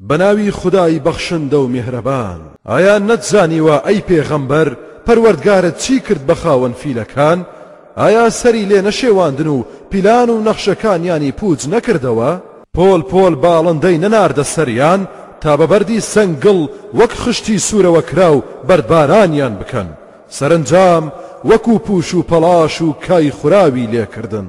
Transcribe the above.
بەناوی خودای بەخشندە و میهرەبان. ئایا نەتزانیوە ئەی پێغەمبەر پەروەردگارت چی کرد بە خاوەن فیلەکان؟ ئایا سەری لێ نەشێواندن و پیلان و نەخشەکانیانی پووچ نەکردەوە؟ پۆل پۆل باڵندەی نەناردە سەریان تا بە بەردی سنگڵ وەک خشتی سوورەوە کراو بەردبارانیان بکەن، سەرەنجام وەکو پووش و پەڵاش و کای خوراوی لێ کردن.